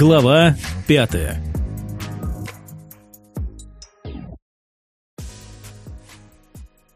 Глава пятая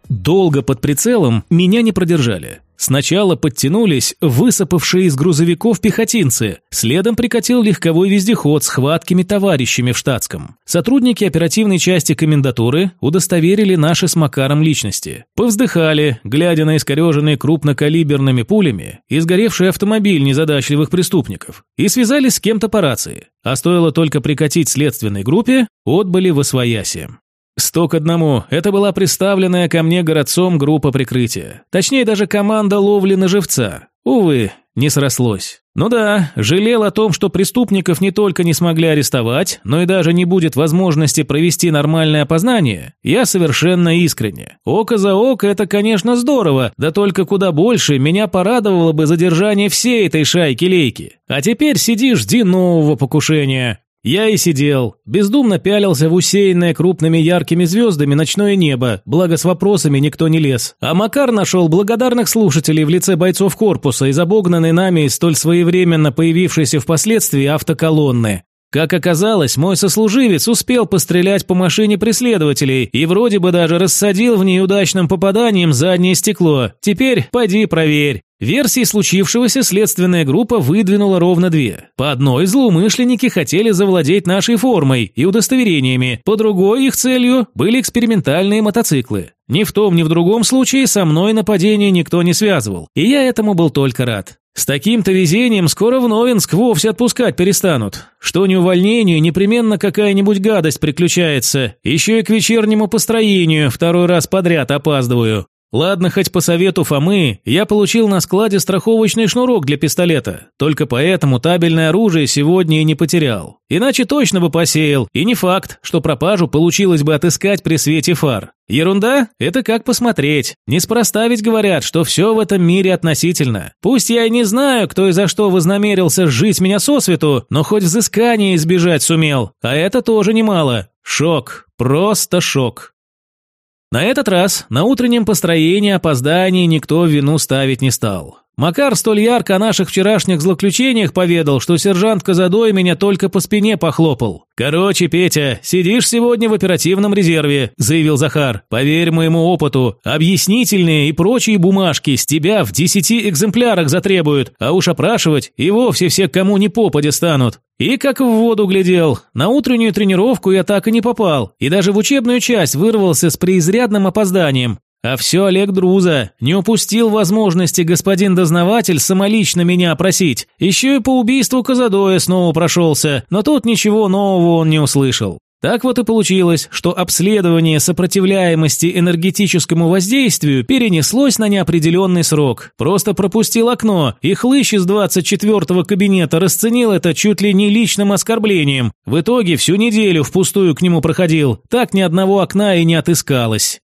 Долго под прицелом меня не продержали. Сначала подтянулись высыпавшие из грузовиков пехотинцы, следом прикатил легковой вездеход с хваткими товарищами в штатском. Сотрудники оперативной части комендатуры удостоверили наши с Макаром личности. Повздыхали, глядя на искореженные крупнокалиберными пулями и сгоревший автомобиль незадачливых преступников, и связались с кем-то по рации. А стоило только прикатить следственной группе, отбыли в освояси. Сто к одному. Это была представленная ко мне городцом группа прикрытия. Точнее, даже команда ловли на живца. Увы, не срослось. Ну да, жалел о том, что преступников не только не смогли арестовать, но и даже не будет возможности провести нормальное опознание. Я совершенно искренне. Око за око – это, конечно, здорово, да только куда больше меня порадовало бы задержание всей этой шайки-лейки. А теперь сиди, жди нового покушения. Я и сидел, бездумно пялился в усеянное крупными яркими звездами ночное небо, благо с вопросами никто не лез. А Макар нашел благодарных слушателей в лице бойцов корпуса из обогнанной нами столь своевременно появившейся впоследствии автоколонны. Как оказалось, мой сослуживец успел пострелять по машине преследователей и вроде бы даже рассадил в ней удачным попаданием заднее стекло. Теперь поди проверь. Версии случившегося следственная группа выдвинула ровно две. По одной злоумышленники хотели завладеть нашей формой и удостоверениями, по другой их целью были экспериментальные мотоциклы. Ни в том, ни в другом случае со мной нападение никто не связывал, и я этому был только рад. С таким-то везением скоро в Новинск вовсе отпускать перестанут. Что не увольнению, непременно какая-нибудь гадость приключается. Еще и к вечернему построению второй раз подряд опаздываю. Ладно, хоть по совету Фомы, я получил на складе страховочный шнурок для пистолета, только поэтому табельное оружие сегодня и не потерял. Иначе точно бы посеял, и не факт, что пропажу получилось бы отыскать при свете фар. Ерунда? Это как посмотреть. Неспроста ведь говорят, что все в этом мире относительно. Пусть я и не знаю, кто и за что вознамерился сжить меня сосвету, но хоть взыскание избежать сумел, а это тоже немало. Шок, просто шок. На этот раз на утреннем построении опоздании никто вину ставить не стал. Макар столь ярко о наших вчерашних злоключениях поведал, что сержант Казадой меня только по спине похлопал. «Короче, Петя, сидишь сегодня в оперативном резерве», – заявил Захар. «Поверь моему опыту, объяснительные и прочие бумажки с тебя в десяти экземплярах затребуют, а уж опрашивать и вовсе все кому ни попадя станут». И как в воду глядел. На утреннюю тренировку я так и не попал, и даже в учебную часть вырвался с преизрядным опозданием. А все Олег Друза. Не упустил возможности господин дознаватель самолично меня опросить. Еще и по убийству Казадоя снова прошелся, но тут ничего нового он не услышал. Так вот и получилось, что обследование сопротивляемости энергетическому воздействию перенеслось на неопределенный срок. Просто пропустил окно, и хлыщ из 24-го кабинета расценил это чуть ли не личным оскорблением. В итоге всю неделю впустую к нему проходил, так ни одного окна и не отыскалось.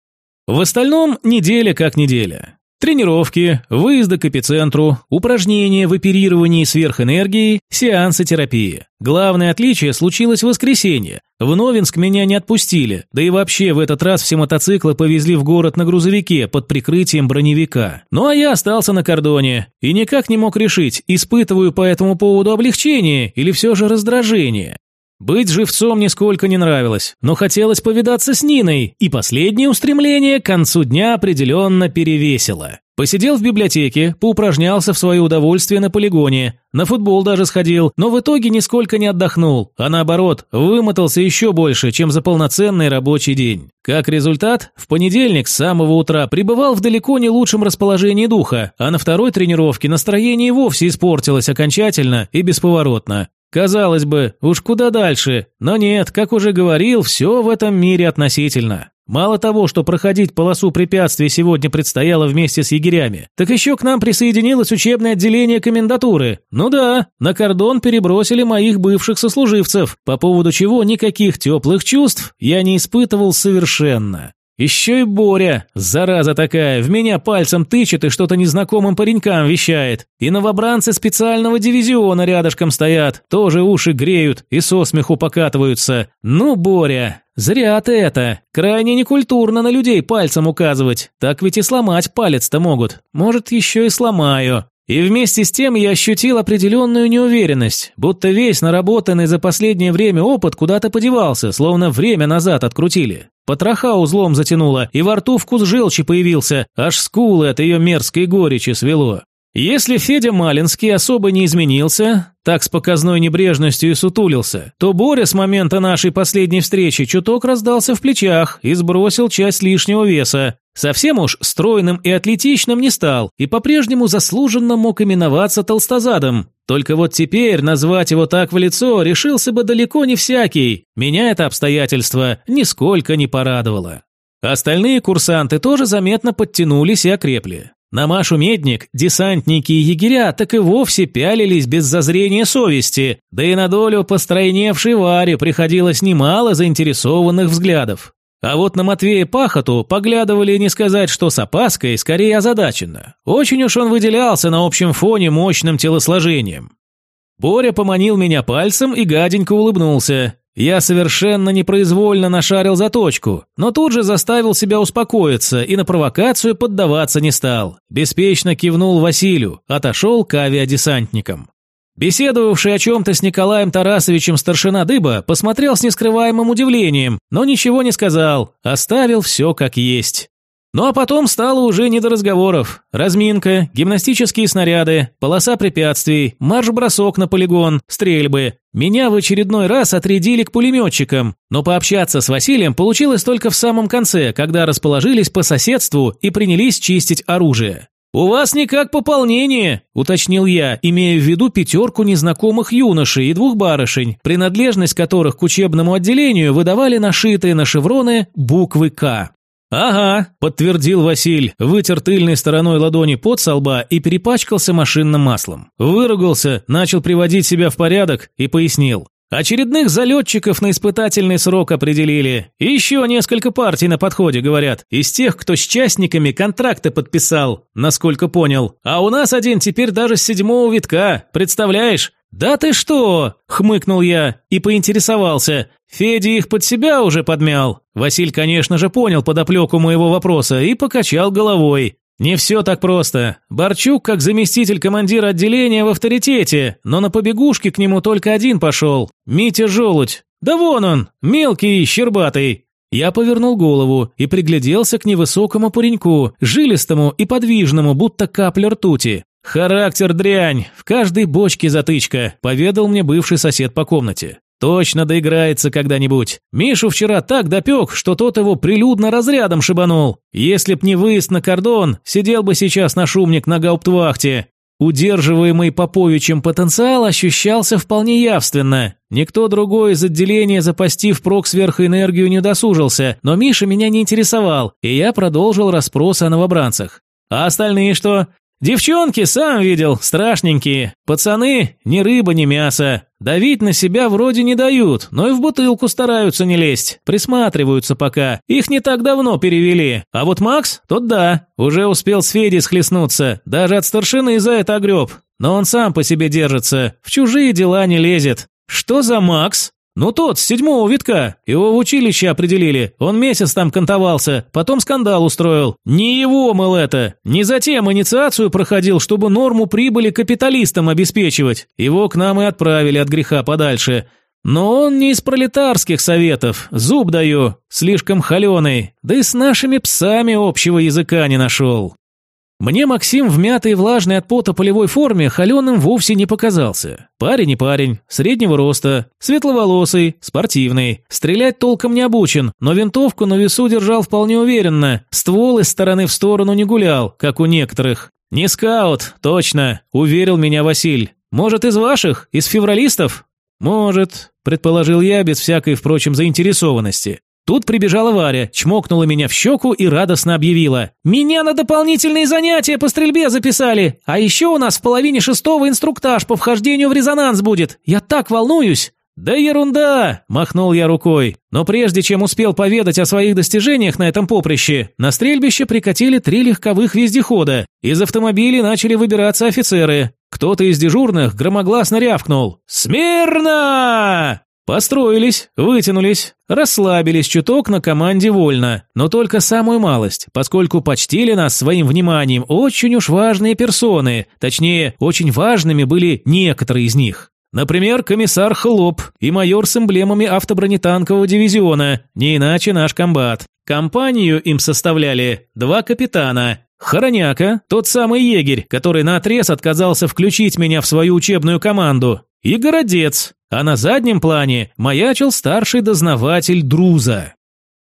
В остальном неделя как неделя. Тренировки, выезды к эпицентру, упражнения в оперировании сверхэнергией, сеансы терапии. Главное отличие случилось в воскресенье. В Новинск меня не отпустили, да и вообще в этот раз все мотоциклы повезли в город на грузовике под прикрытием броневика. Ну а я остался на кордоне и никак не мог решить, испытываю по этому поводу облегчение или все же раздражение. Быть живцом нисколько не нравилось, но хотелось повидаться с Ниной, и последнее устремление к концу дня определенно перевесило. Посидел в библиотеке, поупражнялся в свое удовольствие на полигоне, на футбол даже сходил, но в итоге нисколько не отдохнул, а наоборот, вымотался еще больше, чем за полноценный рабочий день. Как результат, в понедельник с самого утра пребывал в далеко не лучшем расположении духа, а на второй тренировке настроение вовсе испортилось окончательно и бесповоротно. Казалось бы, уж куда дальше, но нет, как уже говорил, все в этом мире относительно. Мало того, что проходить полосу препятствий сегодня предстояло вместе с егерями, так еще к нам присоединилось учебное отделение комендатуры. Ну да, на кордон перебросили моих бывших сослуживцев, по поводу чего никаких теплых чувств я не испытывал совершенно. Еще и Боря, зараза такая, в меня пальцем тычет и что-то незнакомым паренькам вещает. И новобранцы специального дивизиона рядышком стоят, тоже уши греют и со смеху покатываются. Ну, Боря, зря ты это. Крайне некультурно на людей пальцем указывать. Так ведь и сломать палец-то могут. Может, еще и сломаю. И вместе с тем я ощутил определенную неуверенность, будто весь наработанный за последнее время опыт куда-то подевался, словно время назад открутили. Потроха узлом затянуло, и во рту вкус желчи появился, аж скулы от ее мерзкой горечи свело. Если Федя Малинский особо не изменился, так с показной небрежностью и сутулился, то Боря с момента нашей последней встречи чуток раздался в плечах и сбросил часть лишнего веса. Совсем уж стройным и атлетичным не стал, и по-прежнему заслуженно мог именоваться толстозадом. Только вот теперь назвать его так в лицо решился бы далеко не всякий. Меня это обстоятельство нисколько не порадовало. Остальные курсанты тоже заметно подтянулись и окрепли. На Машу Медник десантники и егеря так и вовсе пялились без зазрения совести, да и на долю постройневшей Варе приходилось немало заинтересованных взглядов. А вот на Матвея Пахоту поглядывали не сказать, что с опаской, скорее озадаченно. Очень уж он выделялся на общем фоне мощным телосложением. Боря поманил меня пальцем и гаденько улыбнулся. Я совершенно непроизвольно нашарил заточку, но тут же заставил себя успокоиться и на провокацию поддаваться не стал. Беспечно кивнул Василию, отошел к авиадесантникам. Беседовавший о чем-то с Николаем Тарасовичем старшина Дыба посмотрел с нескрываемым удивлением, но ничего не сказал, оставил все как есть. Ну а потом стало уже не до разговоров. Разминка, гимнастические снаряды, полоса препятствий, марш-бросок на полигон, стрельбы. Меня в очередной раз отрядили к пулеметчикам, но пообщаться с Василием получилось только в самом конце, когда расположились по соседству и принялись чистить оружие. «У вас никак пополнение», – уточнил я, имея в виду пятерку незнакомых юношей и двух барышень, принадлежность которых к учебному отделению выдавали нашитые на шевроны буквы «К». «Ага», – подтвердил Василь, вытер тыльной стороной ладони под со лба и перепачкался машинным маслом. Выругался, начал приводить себя в порядок и пояснил. Очередных залетчиков на испытательный срок определили. Еще несколько партий на подходе, говорят. Из тех, кто с частниками контракты подписал, насколько понял. А у нас один теперь даже с седьмого витка, представляешь? «Да ты что?» – хмыкнул я и поинтересовался. Федя их под себя уже подмял. Василь, конечно же, понял подоплеку моего вопроса и покачал головой. Не все так просто. Борчук, как заместитель командира отделения в авторитете, но на побегушке к нему только один пошел. Митя Желудь. Да вон он, мелкий и щербатый. Я повернул голову и пригляделся к невысокому пареньку, жилистому и подвижному, будто капля ртути. «Характер дрянь, в каждой бочке затычка», – поведал мне бывший сосед по комнате. «Точно доиграется когда-нибудь. Мишу вчера так допек, что тот его прилюдно разрядом шибанул. Если б не выезд на кордон, сидел бы сейчас на шумник на гауптвахте». Удерживаемый Поповичем потенциал ощущался вполне явственно. Никто другой из отделения, запастив прок сверхэнергию, не досужился, но Миша меня не интересовал, и я продолжил расспрос о новобранцах. А остальные что? Девчонки, сам видел, страшненькие. Пацаны, ни рыба, ни мясо. Давить на себя вроде не дают, но и в бутылку стараются не лезть. Присматриваются пока. Их не так давно перевели. А вот Макс, тот да, уже успел с Федей схлестнуться. Даже от старшины за это огреб. Но он сам по себе держится, в чужие дела не лезет. Что за Макс? «Ну тот, с седьмого витка. Его в училище определили. Он месяц там кантовался, потом скандал устроил. Не его, мол, это. Не затем инициацию проходил, чтобы норму прибыли капиталистам обеспечивать. Его к нам и отправили от греха подальше. Но он не из пролетарских советов, зуб даю, слишком холеный, да и с нашими псами общего языка не нашел». Мне Максим в мятой влажной от пота полевой форме холеным вовсе не показался. Парень и парень, среднего роста, светловолосый, спортивный. Стрелять толком не обучен, но винтовку на весу держал вполне уверенно. Ствол из стороны в сторону не гулял, как у некоторых. «Не скаут, точно», – уверил меня Василь. «Может, из ваших? Из февралистов?» «Может», – предположил я без всякой, впрочем, заинтересованности. Тут прибежала Варя, чмокнула меня в щеку и радостно объявила. «Меня на дополнительные занятия по стрельбе записали! А еще у нас в половине шестого инструктаж по вхождению в резонанс будет! Я так волнуюсь!» «Да ерунда!» – махнул я рукой. Но прежде чем успел поведать о своих достижениях на этом поприще, на стрельбище прикатили три легковых вездехода. Из автомобилей начали выбираться офицеры. Кто-то из дежурных громогласно рявкнул. «Смирно!» Построились, вытянулись, расслабились чуток на команде вольно, но только самую малость, поскольку почтили нас своим вниманием очень уж важные персоны, точнее, очень важными были некоторые из них. Например, комиссар Хлоп и майор с эмблемами автобронетанкового дивизиона, не иначе наш комбат. Компанию им составляли два капитана. Хороняка, тот самый егерь, который наотрез отказался включить меня в свою учебную команду, и Городец, а на заднем плане маячил старший дознаватель Друза.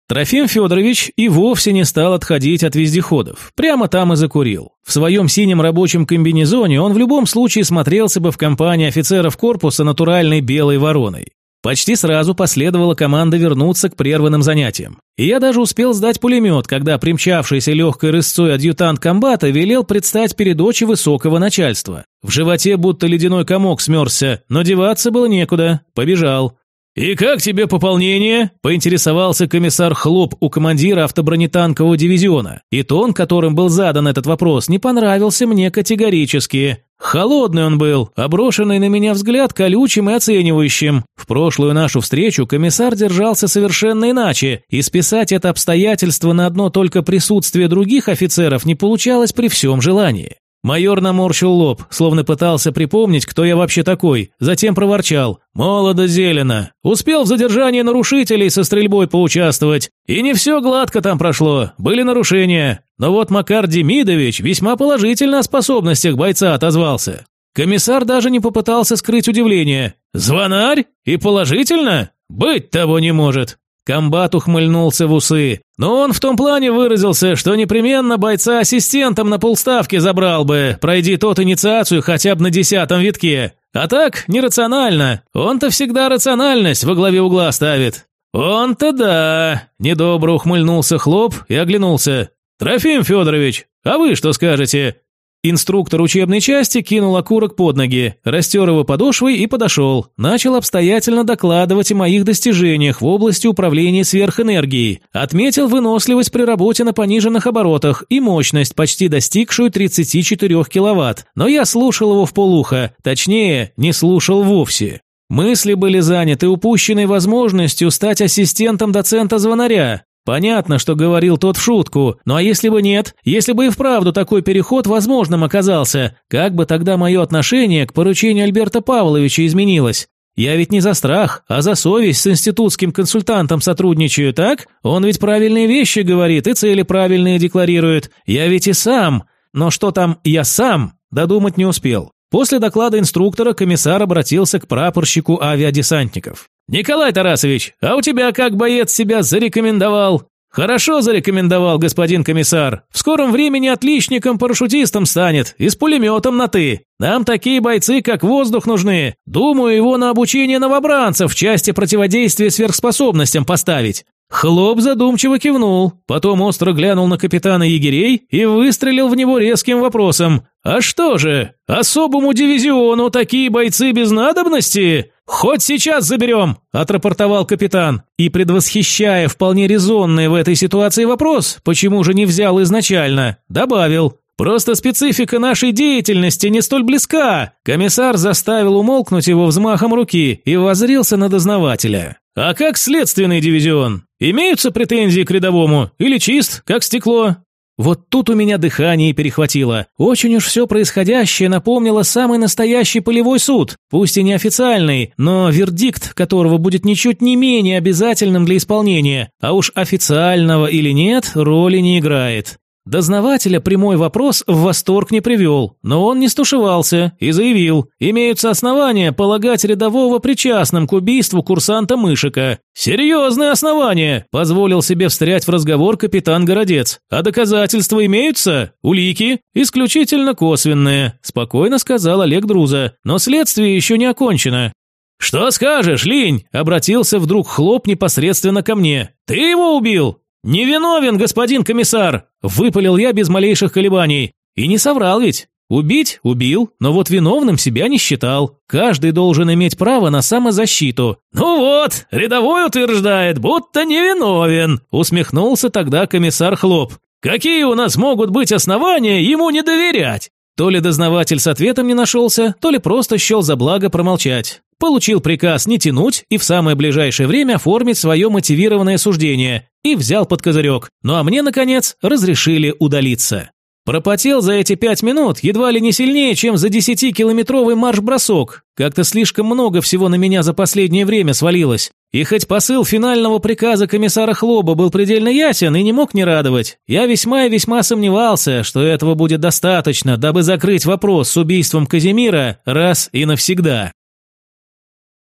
Трофим Федорович и вовсе не стал отходить от вездеходов, прямо там и закурил. В своем синем рабочем комбинезоне он в любом случае смотрелся бы в компании офицеров корпуса натуральной белой вороной. Почти сразу последовала команда вернуться к прерванным занятиям. И я даже успел сдать пулемет, когда примчавшийся легкой рысцой адъютант комбата велел предстать перед очи высокого начальства. В животе будто ледяной комок смерзся, но деваться было некуда. Побежал. «И как тебе пополнение?» – поинтересовался комиссар Хлоп у командира автобронетанкового дивизиона. И тон, которым был задан этот вопрос, не понравился мне категорически. Холодный он был, оброшенный на меня взгляд колючим и оценивающим. В прошлую нашу встречу комиссар держался совершенно иначе, и списать это обстоятельство на одно только присутствие других офицеров не получалось при всем желании. Майор наморщил лоб, словно пытался припомнить, кто я вообще такой, затем проворчал. «Молодо зелено. Успел в задержании нарушителей со стрельбой поучаствовать. И не все гладко там прошло, были нарушения. Но вот Макар Демидович весьма положительно о способностях бойца отозвался. Комиссар даже не попытался скрыть удивление. «Звонарь? И положительно? Быть того не может!» Комбат ухмыльнулся в усы. Но он в том плане выразился, что непременно бойца ассистентом на полставки забрал бы, пройди тот инициацию хотя бы на десятом витке. А так, нерационально. Он-то всегда рациональность во главе угла ставит. Он-то да. Недобро ухмыльнулся Хлоп и оглянулся. Трофим Федорович, а вы что скажете? Инструктор учебной части кинул окурок под ноги, растер его подошвой и подошел. Начал обстоятельно докладывать о моих достижениях в области управления сверхэнергией. Отметил выносливость при работе на пониженных оборотах и мощность, почти достигшую 34 киловатт. Но я слушал его в полухо, точнее, не слушал вовсе. Мысли были заняты упущенной возможностью стать ассистентом доцента звонаря. Понятно, что говорил тот в шутку, ну а если бы нет, если бы и вправду такой переход возможным оказался, как бы тогда мое отношение к поручению Альберта Павловича изменилось? Я ведь не за страх, а за совесть с институтским консультантом сотрудничаю, так? Он ведь правильные вещи говорит и цели правильные декларирует. Я ведь и сам. Но что там «я сам» додумать не успел. После доклада инструктора комиссар обратился к прапорщику авиадесантников. «Николай Тарасович, а у тебя как боец себя зарекомендовал?» «Хорошо зарекомендовал, господин комиссар. В скором времени отличником-парашютистом станет и с пулеметом на «ты». Нам такие бойцы, как воздух, нужны. Думаю, его на обучение новобранцев в части противодействия сверхспособностям поставить». Хлоп задумчиво кивнул, потом остро глянул на капитана егерей и выстрелил в него резким вопросом. «А что же, особому дивизиону такие бойцы без надобности?» «Хоть сейчас заберем!» – отрапортовал капитан. И, предвосхищая вполне резонный в этой ситуации вопрос, почему же не взял изначально, добавил. «Просто специфика нашей деятельности не столь близка!» Комиссар заставил умолкнуть его взмахом руки и возрился на дознавателя. «А как следственный дивизион? Имеются претензии к рядовому? Или чист, как стекло?» Вот тут у меня дыхание перехватило. Очень уж все происходящее напомнило самый настоящий полевой суд, пусть и неофициальный, но вердикт которого будет ничуть не менее обязательным для исполнения, а уж официального или нет роли не играет. Дознавателя прямой вопрос в восторг не привел, но он не стушевался и заявил, имеются основания полагать рядового причастным к убийству курсанта Мышика. «Серьезные основания!» – позволил себе встрять в разговор капитан Городец. «А доказательства имеются? Улики? Исключительно косвенные», – спокойно сказал Олег Друза. «Но следствие еще не окончено. «Что скажешь, Линь?» – обратился вдруг хлоп непосредственно ко мне. «Ты его убил?» «Невиновен, господин комиссар!» – выпалил я без малейших колебаний. И не соврал ведь. Убить – убил, но вот виновным себя не считал. Каждый должен иметь право на самозащиту. «Ну вот, рядовой утверждает, будто невиновен», – усмехнулся тогда комиссар Хлоп. «Какие у нас могут быть основания ему не доверять?» То ли дознаватель с ответом не нашелся, то ли просто счел за благо промолчать. Получил приказ не тянуть и в самое ближайшее время оформить свое мотивированное суждение и взял под козырек. Ну а мне, наконец, разрешили удалиться. Пропотел за эти пять минут едва ли не сильнее, чем за десятикилометровый марш-бросок. Как-то слишком много всего на меня за последнее время свалилось. И хоть посыл финального приказа комиссара Хлоба был предельно ясен и не мог не радовать, я весьма и весьма сомневался, что этого будет достаточно, дабы закрыть вопрос с убийством Казимира раз и навсегда.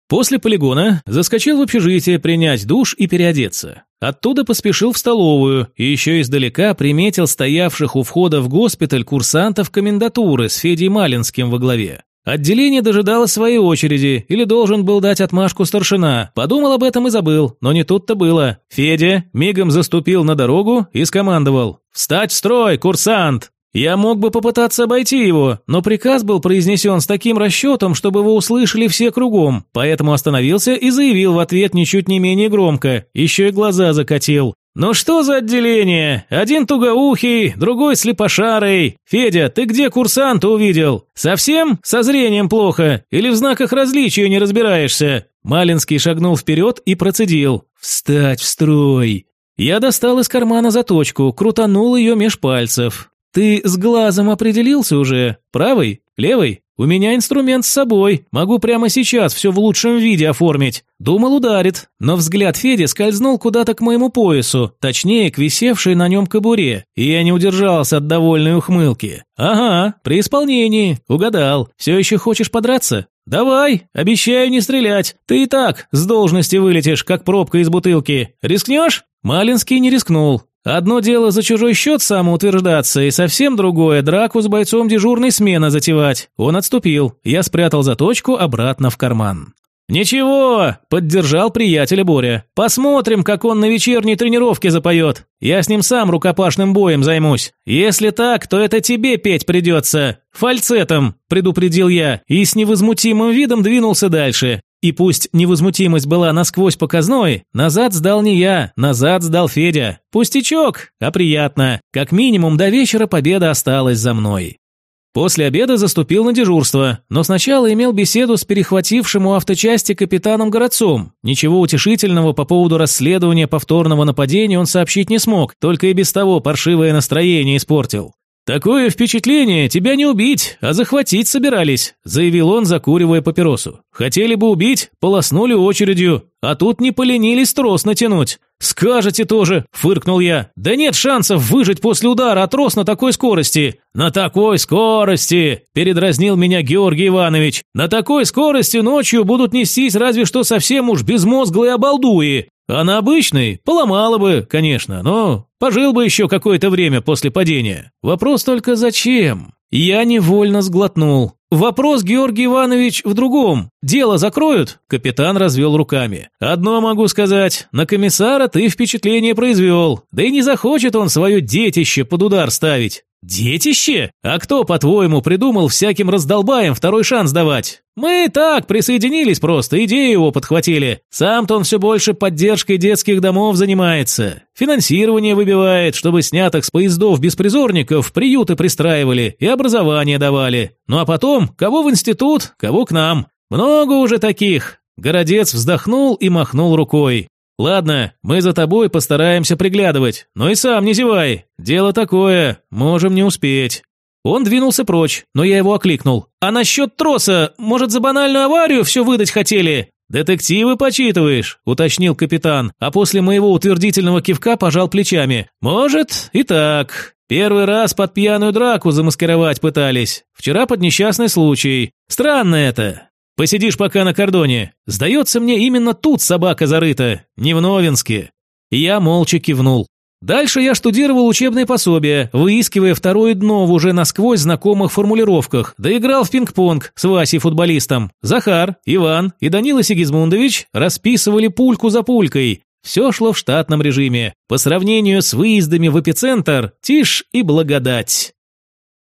После полигона заскочил в общежитие принять душ и переодеться. Оттуда поспешил в столовую и еще издалека приметил стоявших у входа в госпиталь курсантов комендатуры с Федей Малинским во главе. Отделение дожидалось своей очереди или должен был дать отмашку старшина. Подумал об этом и забыл, но не тут-то было. Федя мигом заступил на дорогу и скомандовал «Встать в строй, курсант!» Я мог бы попытаться обойти его, но приказ был произнесен с таким расчетом, чтобы его услышали все кругом, поэтому остановился и заявил в ответ ничуть не менее громко, еще и глаза закатил. «Ну что за отделение? Один тугоухий, другой слепошарый. Федя, ты где курсанта увидел? Совсем со зрением плохо? Или в знаках различия не разбираешься?» Малинский шагнул вперед и процедил. «Встать в строй!» Я достал из кармана заточку, крутанул ее меж пальцев. «Ты с глазом определился уже? Правый? Левый? У меня инструмент с собой, могу прямо сейчас все в лучшем виде оформить». Думал, ударит, но взгляд Феди скользнул куда-то к моему поясу, точнее, к висевшей на нем кобуре, и я не удержался от довольной ухмылки. «Ага, при исполнении, угадал. Все еще хочешь подраться?» «Давай, обещаю не стрелять. Ты и так с должности вылетишь, как пробка из бутылки. Рискнешь?» Малинский не рискнул. Одно дело за чужой счет самоутверждаться, и совсем другое – драку с бойцом дежурной смены затевать. Он отступил, я спрятал заточку обратно в карман. «Ничего», – поддержал приятеля Боря. «Посмотрим, как он на вечерней тренировке запоет. Я с ним сам рукопашным боем займусь. Если так, то это тебе петь придется. Фальцетом», – предупредил я, и с невозмутимым видом двинулся дальше. И пусть невозмутимость была насквозь показной, назад сдал не я, назад сдал Федя. Пустячок, а приятно. Как минимум до вечера победа осталась за мной. После обеда заступил на дежурство, но сначала имел беседу с перехватившим у авточасти капитаном Городцом. Ничего утешительного по поводу расследования повторного нападения он сообщить не смог, только и без того паршивое настроение испортил. «Такое впечатление, тебя не убить, а захватить собирались», заявил он, закуривая папиросу. «Хотели бы убить, полоснули очередью, а тут не поленились трос натянуть». «Скажете тоже», – фыркнул я. «Да нет шансов выжить после удара от трос на такой скорости». «На такой скорости», – передразнил меня Георгий Иванович. «На такой скорости ночью будут нестись разве что совсем уж безмозглые обалдуи. А на обычной поломало бы, конечно, но пожил бы еще какое-то время после падения. Вопрос только зачем? Я невольно сглотнул. Вопрос, Георгий Иванович, в другом. Дело закроют? Капитан развел руками. Одно могу сказать, на комиссара ты впечатление произвел. Да и не захочет он свое детище под удар ставить. «Детище? А кто, по-твоему, придумал всяким раздолбаем второй шанс давать? Мы так, присоединились просто, идею его подхватили. Сам-то он все больше поддержкой детских домов занимается. Финансирование выбивает, чтобы снятых с поездов беспризорников приюты пристраивали и образование давали. Ну а потом, кого в институт, кого к нам. Много уже таких». Городец вздохнул и махнул рукой. «Ладно, мы за тобой постараемся приглядывать, но и сам не зевай. Дело такое, можем не успеть». Он двинулся прочь, но я его окликнул. «А насчет троса, может, за банальную аварию все выдать хотели?» «Детективы почитываешь», – уточнил капитан, а после моего утвердительного кивка пожал плечами. «Может, и так. Первый раз под пьяную драку замаскировать пытались. Вчера под несчастный случай. Странно это. Посидишь пока на кордоне. Сдается мне, именно тут собака зарыта, не в Новинске». Я молча кивнул. Дальше я штудировал учебные пособия, выискивая второе дно в уже насквозь знакомых формулировках, да играл в пинг-понг с Васей-футболистом. Захар, Иван и Данила Сигизмундович расписывали пульку за пулькой. Все шло в штатном режиме. По сравнению с выездами в эпицентр, тишь и благодать.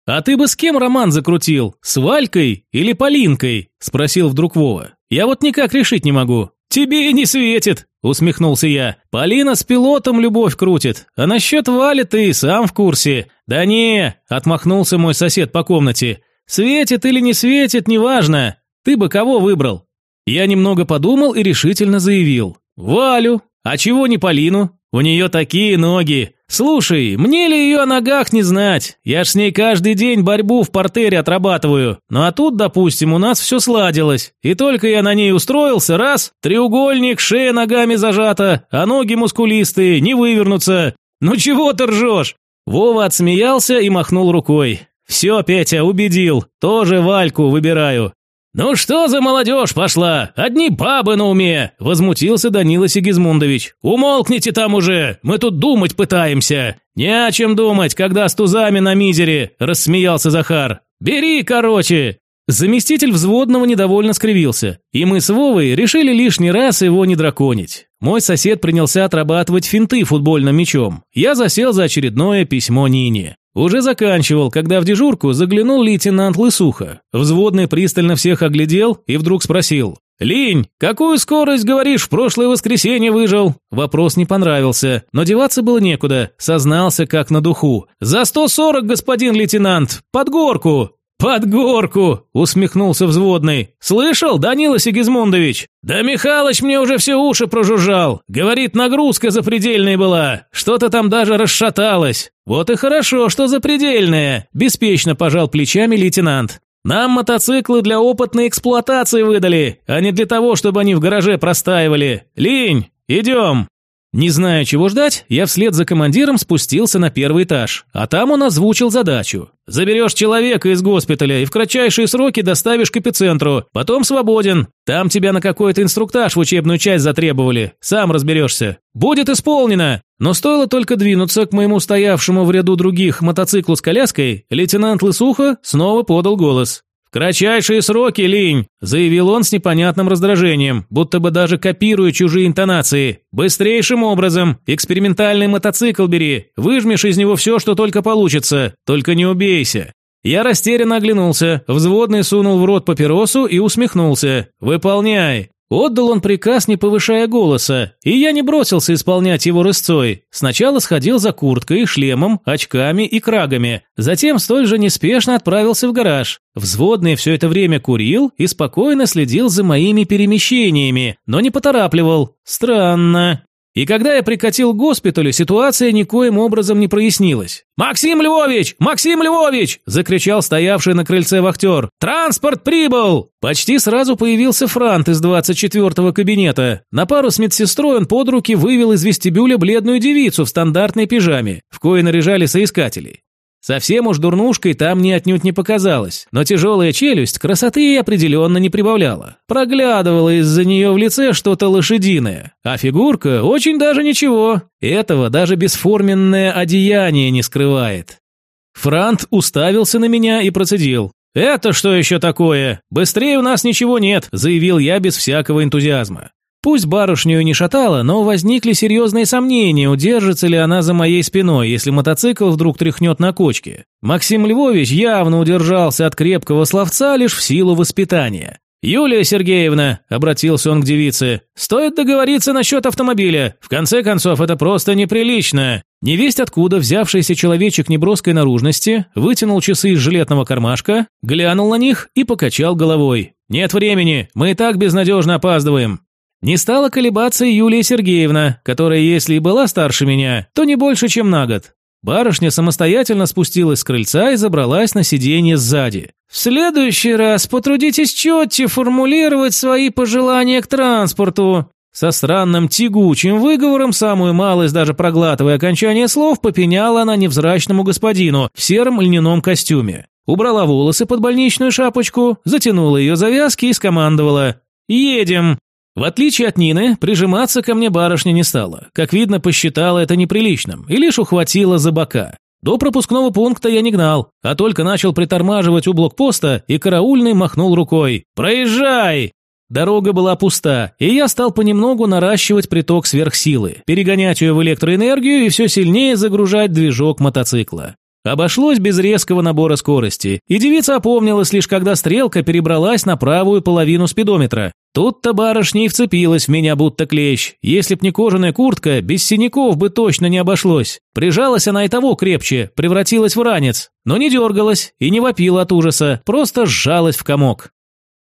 «А ты бы с кем роман закрутил? С Валькой или Полинкой?» – спросил вдруг Вова. «Я вот никак решить не могу. «Тебе не светит», – усмехнулся я. «Полина с пилотом любовь крутит, а насчет Вали ты сам в курсе». «Да не», – отмахнулся мой сосед по комнате. «Светит или не светит, неважно. Ты бы кого выбрал?» Я немного подумал и решительно заявил. «Валю. А чего не Полину? У нее такие ноги. Слушай, мне ли ее о ногах не знать? Я ж с ней каждый день борьбу в портере отрабатываю. Ну а тут, допустим, у нас все сладилось. И только я на ней устроился, раз, треугольник, шея ногами зажата, а ноги мускулистые, не вывернутся. Ну чего ты ржешь? Вова отсмеялся и махнул рукой. «Все, Петя, убедил. Тоже Вальку выбираю. «Ну что за молодежь пошла? Одни бабы на уме!» – возмутился Данила Сигизмундович. «Умолкните там уже! Мы тут думать пытаемся!» «Не о чем думать, когда с тузами на мизере!» – рассмеялся Захар. «Бери, короче!» Заместитель взводного недовольно скривился, и мы с Вовой решили лишний раз его не драконить. Мой сосед принялся отрабатывать финты футбольным мячом. Я засел за очередное письмо Нине. Уже заканчивал, когда в дежурку заглянул лейтенант Лысуха. Взводный пристально всех оглядел и вдруг спросил. «Линь, какую скорость, говоришь, в прошлое воскресенье выжил?» Вопрос не понравился, но деваться было некуда, сознался как на духу. «За сто сорок, господин лейтенант, под горку!» «Под горку!» – усмехнулся взводный. «Слышал, Данила Сигизмундович? Да Михалыч мне уже все уши прожужжал. Говорит, нагрузка запредельная была. Что-то там даже расшаталось. Вот и хорошо, что запредельная!» – беспечно пожал плечами лейтенант. «Нам мотоциклы для опытной эксплуатации выдали, а не для того, чтобы они в гараже простаивали. Линь, идем!» Не зная, чего ждать, я вслед за командиром спустился на первый этаж, а там он озвучил задачу. Заберешь человека из госпиталя и в кратчайшие сроки доставишь к эпицентру, потом свободен. Там тебя на какой-то инструктаж в учебную часть затребовали, сам разберешься. Будет исполнено. Но стоило только двинуться к моему стоявшему в ряду других мотоциклу с коляской, лейтенант Лысуха снова подал голос. «Кратчайшие сроки, Линь!» – заявил он с непонятным раздражением, будто бы даже копируя чужие интонации. «Быстрейшим образом! Экспериментальный мотоцикл бери! Выжмешь из него все, что только получится! Только не убейся!» Я растерянно оглянулся, взводный сунул в рот папиросу и усмехнулся. «Выполняй!» Отдал он приказ, не повышая голоса, и я не бросился исполнять его рысцой. Сначала сходил за курткой, шлемом, очками и крагами. Затем столь же неспешно отправился в гараж. Взводный все это время курил и спокойно следил за моими перемещениями, но не поторапливал. Странно. И когда я прикатил к госпиталю, ситуация никоим образом не прояснилась. «Максим Львович! Максим Львович!» – закричал стоявший на крыльце вахтер. «Транспорт прибыл!» Почти сразу появился Франт из 24-го кабинета. На пару с медсестрой он под руки вывел из вестибюля бледную девицу в стандартной пижаме, в кое наряжали соискателей. Совсем уж дурнушкой там ни отнюдь не показалось, но тяжелая челюсть красоты определенно не прибавляла. Проглядывало из-за нее в лице что-то лошадиное, а фигурка очень даже ничего. Этого даже бесформенное одеяние не скрывает. Франт уставился на меня и процедил. «Это что еще такое? Быстрее у нас ничего нет», – заявил я без всякого энтузиазма. Пусть барышню не шатало, но возникли серьезные сомнения, удержится ли она за моей спиной, если мотоцикл вдруг тряхнет на кочке. Максим Львович явно удержался от крепкого словца лишь в силу воспитания. «Юлия Сергеевна», – обратился он к девице, – «стоит договориться насчет автомобиля. В конце концов, это просто неприлично». Невесть откуда взявшийся человечек неброской наружности вытянул часы из жилетного кармашка, глянул на них и покачал головой. «Нет времени, мы и так безнадежно опаздываем». Не стала колебаться Юлия Сергеевна, которая, если и была старше меня, то не больше, чем на год. Барышня самостоятельно спустилась с крыльца и забралась на сиденье сзади. «В следующий раз потрудитесь четче формулировать свои пожелания к транспорту». Со странным тягучим выговором, самую малость даже проглатывая окончание слов, попеняла она невзрачному господину в сером льняном костюме. Убрала волосы под больничную шапочку, затянула ее завязки и скомандовала «Едем!». В отличие от Нины, прижиматься ко мне барышня не стала. Как видно, посчитала это неприличным и лишь ухватила за бока. До пропускного пункта я не гнал, а только начал притормаживать у блокпоста, и караульный махнул рукой. «Проезжай!» Дорога была пуста, и я стал понемногу наращивать приток сверхсилы, перегонять ее в электроэнергию и все сильнее загружать движок мотоцикла. Обошлось без резкого набора скорости, и девица опомнилась лишь когда стрелка перебралась на правую половину спидометра. Тут-то барышня и вцепилась в меня будто клещ. Если б не кожаная куртка, без синяков бы точно не обошлось. Прижалась она и того крепче, превратилась в ранец. Но не дергалась и не вопила от ужаса, просто сжалась в комок.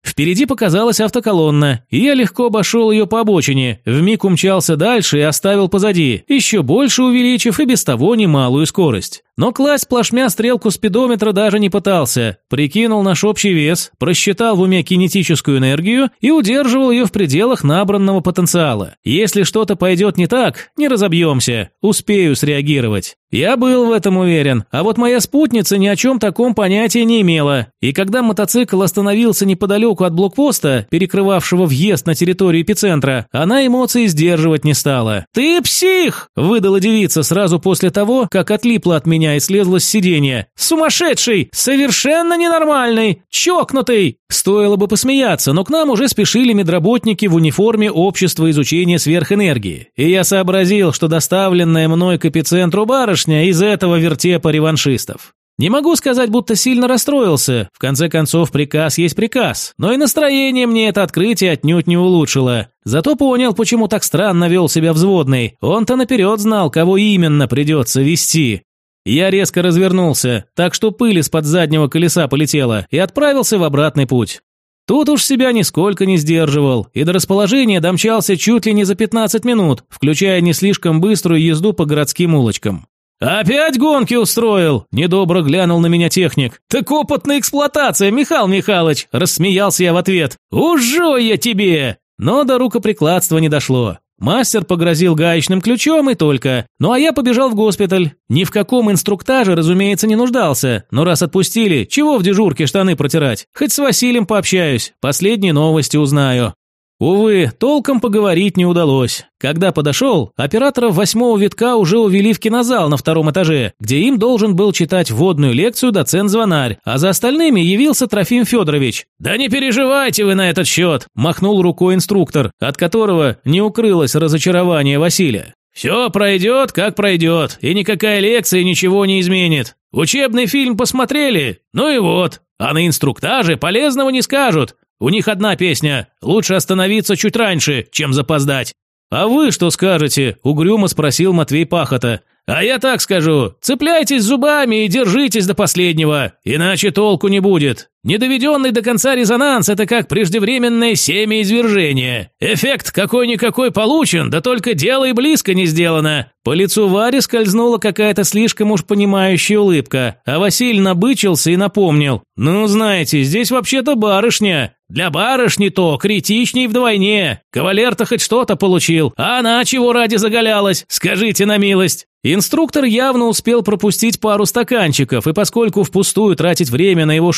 Впереди показалась автоколонна, и я легко обошел ее по обочине, вмиг умчался дальше и оставил позади, еще больше увеличив и без того немалую скорость. Но класть плашмя стрелку спидометра даже не пытался. Прикинул наш общий вес, просчитал в уме кинетическую энергию и удерживал ее в пределах набранного потенциала. Если что-то пойдет не так, не разобьемся, успею среагировать. Я был в этом уверен, а вот моя спутница ни о чем таком понятия не имела. И когда мотоцикл остановился неподалеку от блокпоста, перекрывавшего въезд на территорию эпицентра, она эмоции сдерживать не стала. «Ты псих!» – выдала девица сразу после того, как отлипла от меня меня и слезла с сиденья. «Сумасшедший! Совершенно ненормальный! Чокнутый!» Стоило бы посмеяться, но к нам уже спешили медработники в униформе Общества изучения сверхэнергии. И я сообразил, что доставленная мной к эпицентру барышня из этого вертепа реваншистов. Не могу сказать, будто сильно расстроился. В конце концов, приказ есть приказ. Но и настроение мне это открытие отнюдь не улучшило. Зато понял, почему так странно вел себя взводный. Он-то наперед знал, кого именно придется вести. Я резко развернулся, так что пыль из-под заднего колеса полетела, и отправился в обратный путь. Тут уж себя нисколько не сдерживал, и до расположения домчался чуть ли не за 15 минут, включая не слишком быструю езду по городским улочкам. «Опять гонки устроил?» – недобро глянул на меня техник. «Так опытная эксплуатация, Михаил Михайлович!» – рассмеялся я в ответ. «Ужо я тебе!» Но до рукоприкладства не дошло. Мастер погрозил гаечным ключом и только. Ну а я побежал в госпиталь. Ни в каком инструктаже, разумеется, не нуждался. Но раз отпустили, чего в дежурке штаны протирать? Хоть с Василием пообщаюсь, последние новости узнаю. Увы, толком поговорить не удалось. Когда подошел, операторов восьмого витка уже увели в кинозал на втором этаже, где им должен был читать вводную лекцию доцент Звонарь, а за остальными явился Трофим Федорович. «Да не переживайте вы на этот счет!» – махнул рукой инструктор, от которого не укрылось разочарование Василия. «Все пройдет, как пройдет, и никакая лекция ничего не изменит. Учебный фильм посмотрели? Ну и вот. А на инструктаже полезного не скажут. У них одна песня «Лучше остановиться чуть раньше, чем запоздать». «А вы что скажете?» – угрюмо спросил Матвей Пахота. «А я так скажу, цепляйтесь зубами и держитесь до последнего, иначе толку не будет. Недоведенный до конца резонанс – это как преждевременное семяизвержение. Эффект какой-никакой получен, да только дело и близко не сделано». По лицу Вари скользнула какая-то слишком уж понимающая улыбка, а Василий набычился и напомнил. «Ну, знаете, здесь вообще-то барышня. Для барышни-то критичней вдвойне. Кавалер-то хоть что-то получил, а она чего ради заголялась, скажите на милость». Инструктор явно успел пропустить пару стаканчиков, и поскольку впустую тратить время на его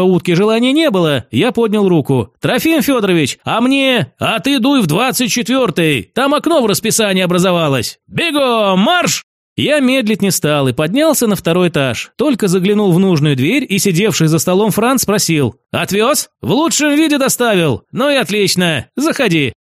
шутки-прибаутки желания не было, я поднял руку. «Трофим Федорович, а мне? А ты дуй в двадцать четвертый, там окно в расписании образовалось. Бегом, марш!» Я медлить не стал и поднялся на второй этаж. Только заглянул в нужную дверь, и сидевший за столом Франц спросил. «Отвез? В лучшем виде доставил? Ну и отлично. Заходи».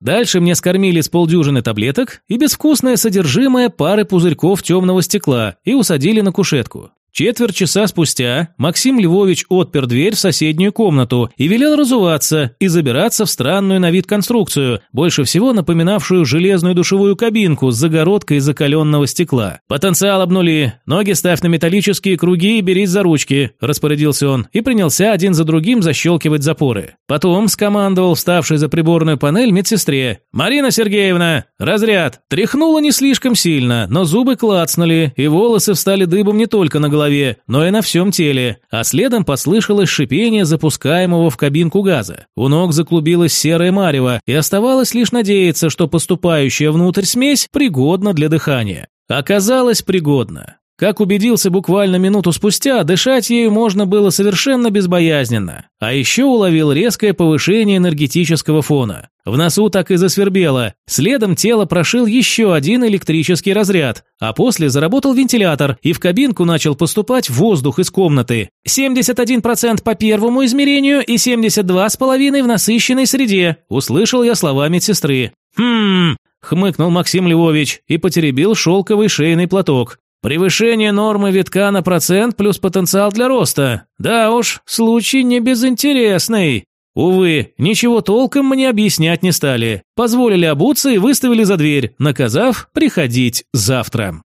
Дальше мне скормили с полдюжины таблеток и безвкусное содержимое пары пузырьков темного стекла и усадили на кушетку. Четверть часа спустя Максим Львович отпер дверь в соседнюю комнату и велел разуваться и забираться в странную на вид конструкцию, больше всего напоминавшую железную душевую кабинку с загородкой из закаленного стекла. «Потенциал обнули. Ноги ставь на металлические круги и берись за ручки», – распорядился он, и принялся один за другим защелкивать запоры. Потом скомандовал вставший за приборную панель медсестре. «Марина Сергеевна, разряд!» Тряхнуло не слишком сильно, но зубы клацнули, и волосы встали дыбом не только на голове, голове, но и на всем теле, а следом послышалось шипение запускаемого в кабинку газа. У ног заклубилась серая марево, и оставалось лишь надеяться, что поступающая внутрь смесь пригодна для дыхания. Оказалось пригодна. Как убедился буквально минуту спустя, дышать ею можно было совершенно безбоязненно. А еще уловил резкое повышение энергетического фона. В носу так и засвербело. Следом тело прошил еще один электрический разряд, а после заработал вентилятор, и в кабинку начал поступать воздух из комнаты. 71% по первому измерению и 72,5% в насыщенной среде, услышал я слова медсестры. «Хм...» – хмыкнул Максим Львович и потеребил шелковый шейный платок. Превышение нормы витка на процент плюс потенциал для роста. Да уж, случай не безинтересный. Увы, ничего толком мне объяснять не стали. Позволили обуться и выставили за дверь, наказав приходить завтра.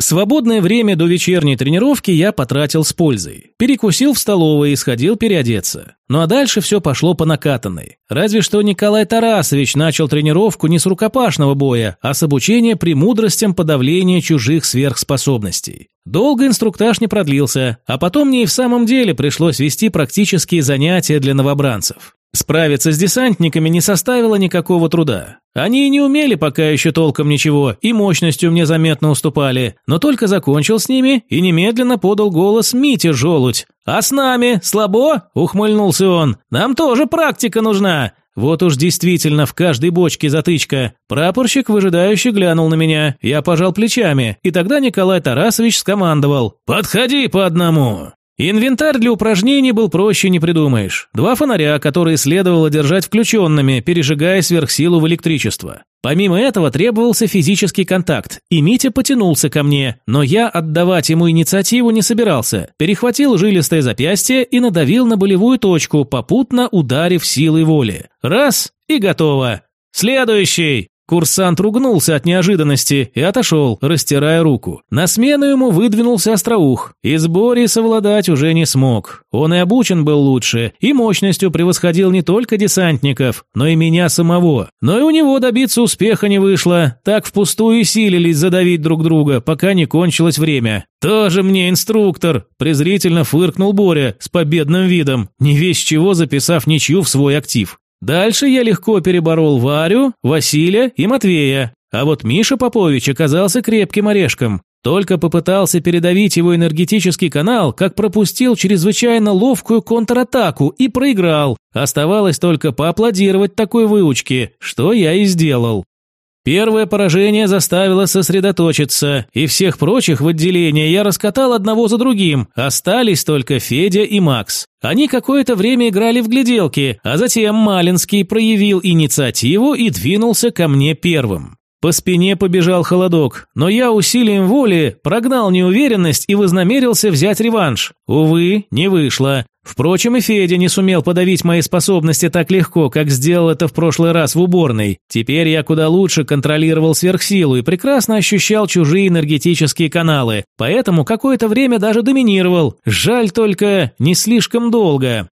Свободное время до вечерней тренировки я потратил с пользой. Перекусил в столовой и сходил переодеться. Ну а дальше все пошло по накатанной. Разве что Николай Тарасович начал тренировку не с рукопашного боя, а с обучения премудростям подавления чужих сверхспособностей. Долго инструктаж не продлился, а потом мне и в самом деле пришлось вести практические занятия для новобранцев. Справиться с десантниками не составило никакого труда. Они и не умели пока еще толком ничего, и мощностью мне заметно уступали, но только закончил с ними и немедленно подал голос Мите Желудь. «А с нами? Слабо?» – ухмыльнулся он. «Нам тоже практика нужна!» Вот уж действительно в каждой бочке затычка. Прапорщик выжидающе глянул на меня, я пожал плечами, и тогда Николай Тарасович скомандовал «Подходи по одному!» Инвентарь для упражнений был проще не придумаешь. Два фонаря, которые следовало держать включенными, пережигая сверхсилу в электричество. Помимо этого требовался физический контакт, и Митя потянулся ко мне, но я отдавать ему инициативу не собирался. Перехватил жилистое запястье и надавил на болевую точку, попутно ударив силой воли. Раз – и готово. Следующий. Курсант ругнулся от неожиданности и отошел, растирая руку. На смену ему выдвинулся остроух, и с Бори совладать уже не смог. Он и обучен был лучше, и мощностью превосходил не только десантников, но и меня самого. Но и у него добиться успеха не вышло, так впустую силились задавить друг друга, пока не кончилось время. «Тоже мне инструктор!» – презрительно фыркнул Боря с победным видом, не весь чего записав ничью в свой актив. Дальше я легко переборол Варю, Василия и Матвея, а вот Миша Попович оказался крепким орешком. Только попытался передавить его энергетический канал, как пропустил чрезвычайно ловкую контратаку и проиграл. Оставалось только поаплодировать такой выучке, что я и сделал. Первое поражение заставило сосредоточиться, и всех прочих в отделении я раскатал одного за другим, остались только Федя и Макс. Они какое-то время играли в гляделки, а затем Малинский проявил инициативу и двинулся ко мне первым. По спине побежал холодок, но я усилием воли прогнал неуверенность и вознамерился взять реванш. Увы, не вышло. Впрочем, и Федя не сумел подавить мои способности так легко, как сделал это в прошлый раз в уборной. Теперь я куда лучше контролировал сверхсилу и прекрасно ощущал чужие энергетические каналы, поэтому какое-то время даже доминировал. Жаль только, не слишком долго.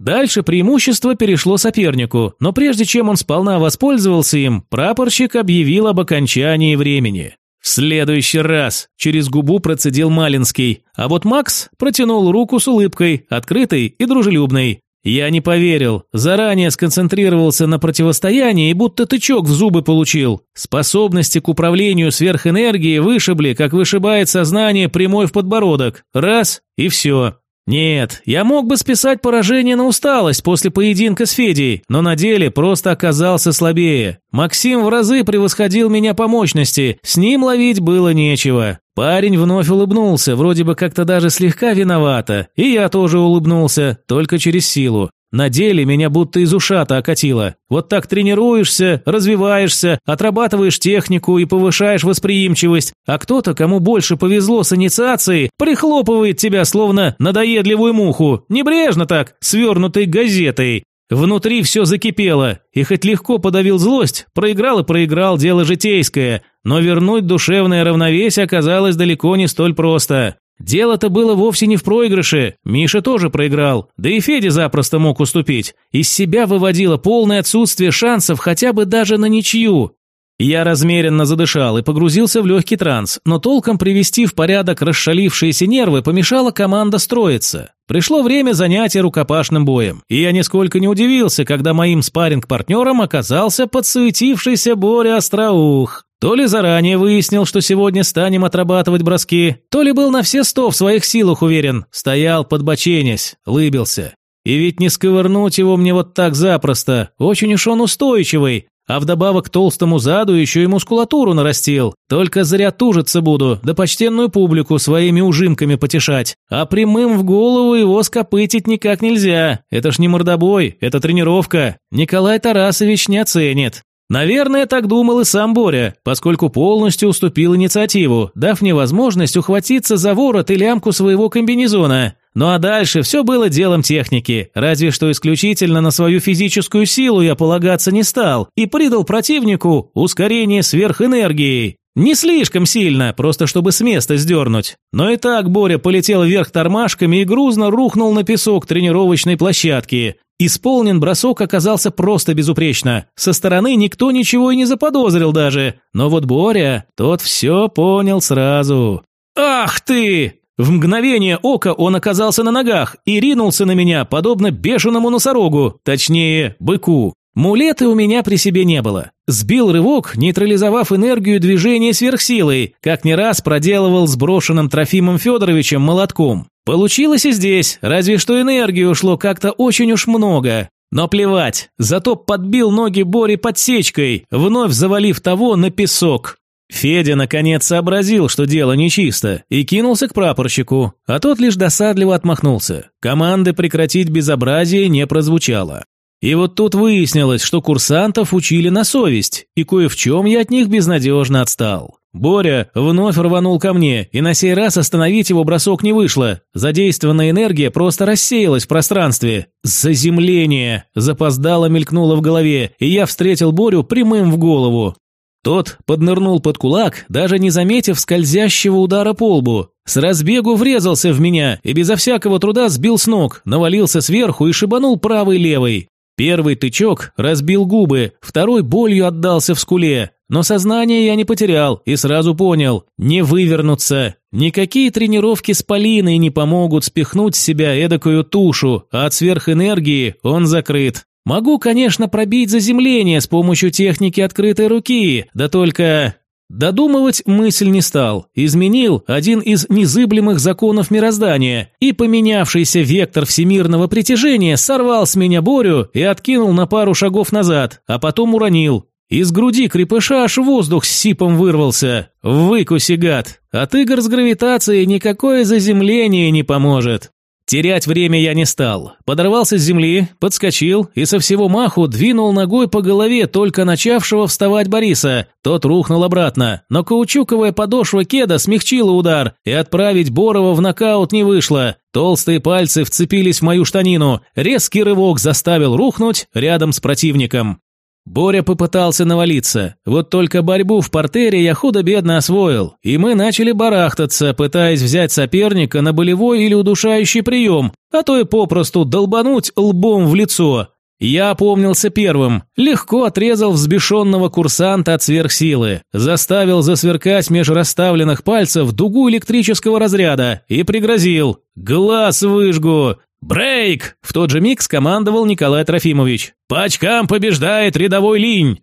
Дальше преимущество перешло сопернику, но прежде чем он сполна воспользовался им, прапорщик объявил об окончании времени. «В следующий раз!» – через губу процедил Малинский. А вот Макс протянул руку с улыбкой, открытой и дружелюбной. Я не поверил, заранее сконцентрировался на противостоянии и будто тычок в зубы получил. Способности к управлению сверхэнергией вышибли, как вышибает сознание прямой в подбородок. Раз – и все. Нет, я мог бы списать поражение на усталость после поединка с Федей, но на деле просто оказался слабее. Максим в разы превосходил меня по мощности, с ним ловить было нечего. Парень вновь улыбнулся, вроде бы как-то даже слегка виновато, и я тоже улыбнулся, только через силу. На деле меня будто из ушата окатило. Вот так тренируешься, развиваешься, отрабатываешь технику и повышаешь восприимчивость, а кто-то, кому больше повезло с инициацией, прихлопывает тебя словно надоедливую муху, небрежно так, свернутой газетой. Внутри все закипело, и хоть легко подавил злость, проиграл и проиграл дело житейское, но вернуть душевное равновесие оказалось далеко не столь просто. Дело-то было вовсе не в проигрыше, Миша тоже проиграл, да и Федя запросто мог уступить. Из себя выводило полное отсутствие шансов хотя бы даже на ничью. Я размеренно задышал и погрузился в легкий транс, но толком привести в порядок расшалившиеся нервы помешала команда строиться. Пришло время занятия рукопашным боем, и я нисколько не удивился, когда моим спарринг-партнером оказался подсуетившийся Боря Остроух. То ли заранее выяснил, что сегодня станем отрабатывать броски, то ли был на все сто в своих силах уверен, стоял подбоченясь, лыбился. И ведь не сковырнуть его мне вот так запросто, очень уж он устойчивый, а вдобавок толстому заду еще и мускулатуру нарастил. Только зря тужиться буду, да почтенную публику своими ужимками потешать. А прямым в голову его скопытить никак нельзя. Это ж не мордобой, это тренировка. Николай Тарасович не оценит. Наверное, так думал и сам Боря, поскольку полностью уступил инициативу, дав мне возможность ухватиться за ворот и лямку своего комбинезона. Ну а дальше все было делом техники, разве что исключительно на свою физическую силу я полагаться не стал и придал противнику ускорение сверхэнергией. Не слишком сильно, просто чтобы с места сдернуть. Но и так Боря полетел вверх тормашками и грузно рухнул на песок тренировочной площадки. Исполнен бросок оказался просто безупречно. Со стороны никто ничего и не заподозрил даже. Но вот Боря, тот все понял сразу. «Ах ты!» В мгновение ока он оказался на ногах и ринулся на меня, подобно бешеному носорогу, точнее, быку. Мулеты у меня при себе не было. Сбил рывок, нейтрализовав энергию движения сверхсилой, как не раз проделывал с брошенным Трофимом Федоровичем молотком. Получилось и здесь, разве что энергии ушло как-то очень уж много. Но плевать, зато подбил ноги Бори подсечкой, вновь завалив того на песок. Федя наконец сообразил, что дело нечисто, и кинулся к прапорщику, а тот лишь досадливо отмахнулся. Команды прекратить безобразие не прозвучало. И вот тут выяснилось, что курсантов учили на совесть, и кое в чем я от них безнадежно отстал. Боря вновь рванул ко мне, и на сей раз остановить его бросок не вышло. Задействованная энергия просто рассеялась в пространстве. «Заземление!» запоздало мелькнуло в голове, и я встретил Борю прямым в голову. Тот поднырнул под кулак, даже не заметив скользящего удара по лбу. С разбегу врезался в меня и безо всякого труда сбил с ног, навалился сверху и шибанул правой-левой. Первый тычок разбил губы, второй болью отдался в скуле. Но сознание я не потерял и сразу понял – не вывернуться. Никакие тренировки с Полиной не помогут спихнуть с себя эдакую тушу, а от сверхэнергии он закрыт. Могу, конечно, пробить заземление с помощью техники открытой руки, да только... Додумывать мысль не стал, изменил один из незыблемых законов мироздания, и поменявшийся вектор всемирного притяжения сорвал с меня Борю и откинул на пару шагов назад, а потом уронил. Из груди крепыша аж воздух с сипом вырвался. Выкуси, гад. От игр с гравитацией никакое заземление не поможет. Терять время я не стал. Подорвался с земли, подскочил и со всего маху двинул ногой по голове только начавшего вставать Бориса. Тот рухнул обратно, но каучуковая подошва кеда смягчила удар, и отправить Борова в нокаут не вышло. Толстые пальцы вцепились в мою штанину, резкий рывок заставил рухнуть рядом с противником. Боря попытался навалиться, вот только борьбу в портере я худо-бедно освоил, и мы начали барахтаться, пытаясь взять соперника на болевой или удушающий прием, а то и попросту долбануть лбом в лицо. Я опомнился первым, легко отрезал взбешенного курсанта от сверхсилы, заставил засверкать меж расставленных пальцев дугу электрического разряда и пригрозил «Глаз выжгу!» «Брейк!» – в тот же миг скомандовал Николай Трофимович. «По очкам побеждает рядовой линь!»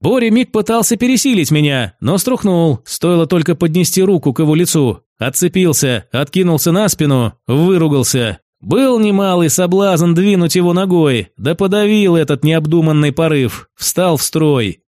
Боря миг пытался пересилить меня, но струхнул, стоило только поднести руку к его лицу. Отцепился, откинулся на спину, выругался. Был немалый соблазн двинуть его ногой, да подавил этот необдуманный порыв, встал в строй.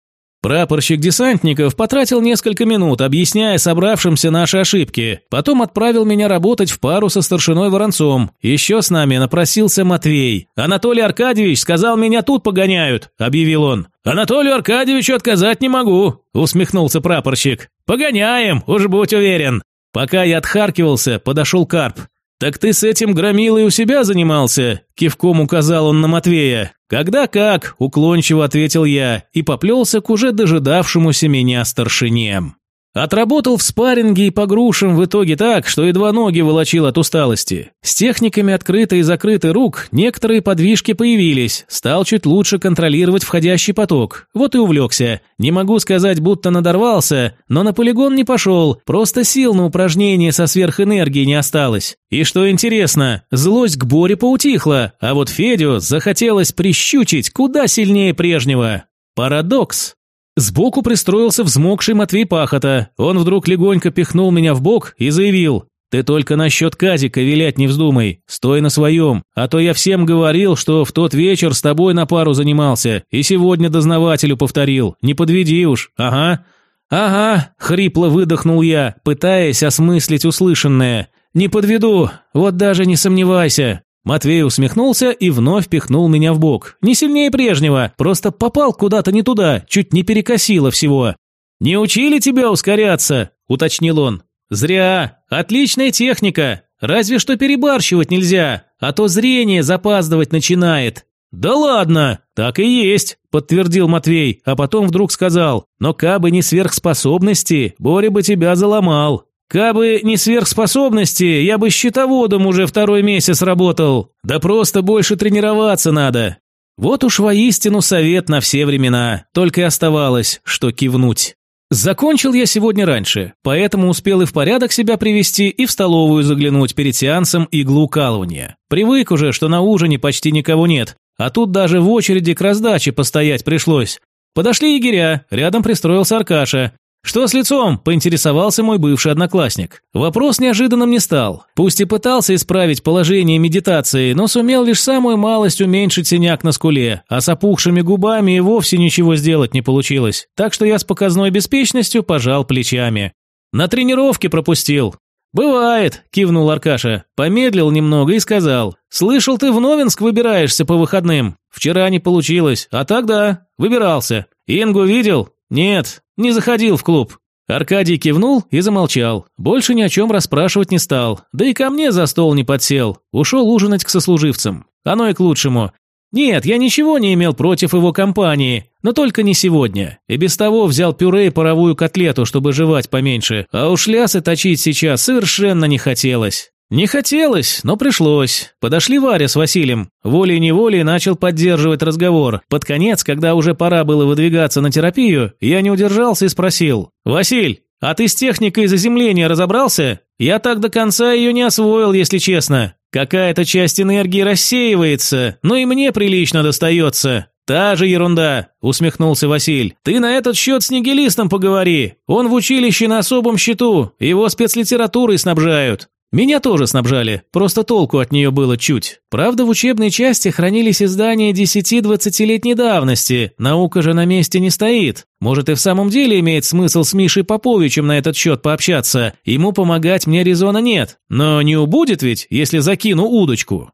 Прапорщик десантников потратил несколько минут, объясняя собравшимся наши ошибки. Потом отправил меня работать в пару со старшиной Воронцом. Еще с нами напросился Матвей. «Анатолий Аркадьевич сказал, меня тут погоняют», – объявил он. «Анатолию Аркадьевичу отказать не могу», – усмехнулся прапорщик. «Погоняем, уж будь уверен». Пока я отхаркивался, подошел Карп. «Так ты с этим громилой у себя занимался?» – кивком указал он на Матвея. «Когда как?» – уклончиво ответил я и поплелся к уже дожидавшемуся меня старшине. Отработал в спарринге и по грушам в итоге так, что едва ноги волочил от усталости. С техниками открытой и закрытой рук некоторые подвижки появились, стал чуть лучше контролировать входящий поток. Вот и увлекся. Не могу сказать, будто надорвался, но на полигон не пошел, просто сил на упражнение со сверхэнергией не осталось. И что интересно, злость к Боре поутихла, а вот Федю захотелось прищучить куда сильнее прежнего. Парадокс. Сбоку пристроился взмокший Матвей Пахота. Он вдруг легонько пихнул меня в бок и заявил, «Ты только насчет Казика вилять не вздумай, стой на своем, а то я всем говорил, что в тот вечер с тобой на пару занимался, и сегодня дознавателю повторил, не подведи уж, ага». «Ага», — хрипло выдохнул я, пытаясь осмыслить услышанное. «Не подведу, вот даже не сомневайся». Матвей усмехнулся и вновь пихнул меня в бок. Не сильнее прежнего, просто попал куда-то не туда, чуть не перекосило всего. «Не учили тебя ускоряться?» – уточнил он. «Зря. Отличная техника. Разве что перебарщивать нельзя, а то зрение запаздывать начинает». «Да ладно, так и есть», – подтвердил Матвей, а потом вдруг сказал, «но кабы не сверхспособности, Боря бы тебя заломал». Кабы не сверхспособности, я бы счетоводом уже второй месяц работал. Да просто больше тренироваться надо. Вот уж воистину совет на все времена. Только и оставалось, что кивнуть. Закончил я сегодня раньше, поэтому успел и в порядок себя привести, и в столовую заглянуть перед сеансом иглоукалывания. Привык уже, что на ужине почти никого нет, а тут даже в очереди к раздаче постоять пришлось. Подошли егеря, рядом пристроился Аркаша. «Что с лицом?» – поинтересовался мой бывший одноклассник. Вопрос неожиданным не стал. Пусть и пытался исправить положение медитации, но сумел лишь самую малость уменьшить синяк на скуле, а с опухшими губами и вовсе ничего сделать не получилось. Так что я с показной беспечностью пожал плечами. «На тренировке пропустил». «Бывает», – кивнул Аркаша. Помедлил немного и сказал. «Слышал, ты в Новинск выбираешься по выходным. Вчера не получилось, а тогда выбирался. Ингу видел? Нет, не заходил в клуб. Аркадий кивнул и замолчал. Больше ни о чем расспрашивать не стал. Да и ко мне за стол не подсел. Ушел ужинать к сослуживцам. Оно и к лучшему. Нет, я ничего не имел против его компании, но только не сегодня. И без того взял пюре и паровую котлету, чтобы жевать поменьше, а уж лясы точить сейчас совершенно не хотелось. Не хотелось, но пришлось. Подошли Варя с Василием. Волей-неволей начал поддерживать разговор. Под конец, когда уже пора было выдвигаться на терапию, я не удержался и спросил. «Василь, а ты с техникой заземления разобрался? Я так до конца ее не освоил, если честно. Какая-то часть энергии рассеивается, но и мне прилично достается. «Та же ерунда», – усмехнулся Василь. «Ты на этот счет с нигилистом поговори. Он в училище на особом счету, его спецлитературой снабжают. Меня тоже снабжали, просто толку от нее было чуть. Правда, в учебной части хранились издания 10-20-летней давности, наука же на месте не стоит. Может и в самом деле имеет смысл с Мишей Поповичем на этот счет пообщаться, ему помогать мне резона нет. Но не убудет ведь, если закину удочку.